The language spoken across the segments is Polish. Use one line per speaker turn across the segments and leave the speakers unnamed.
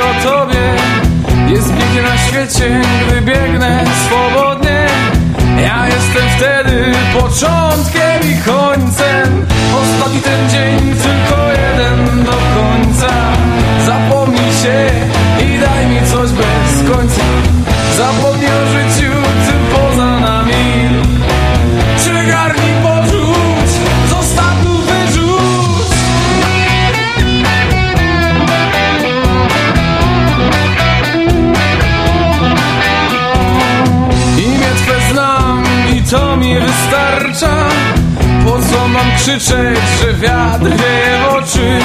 o tobie Jest biegnie na świecie, gdy biegnę swobodnie mi wystarcza. Po co mam krzyczeć, że wiatr wieje w oczy?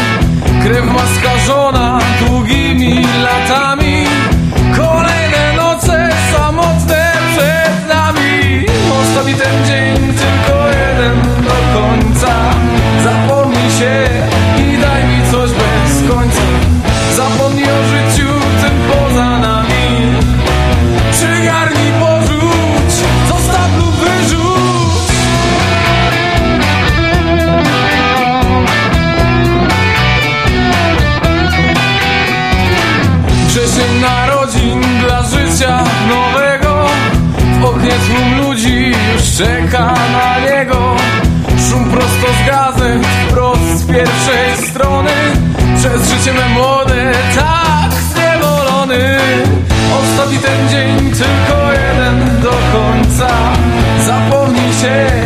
Krew ma skażona długimi latami. Kolejne noce samotne przed nami. Ostatni ten dzień, czeka na niego Szum prosto z gazet, wprost z pierwszej strony. Przez życie me młode, tak zniewolony. Ostatni ten dzień, tylko jeden do końca. Zapomnij się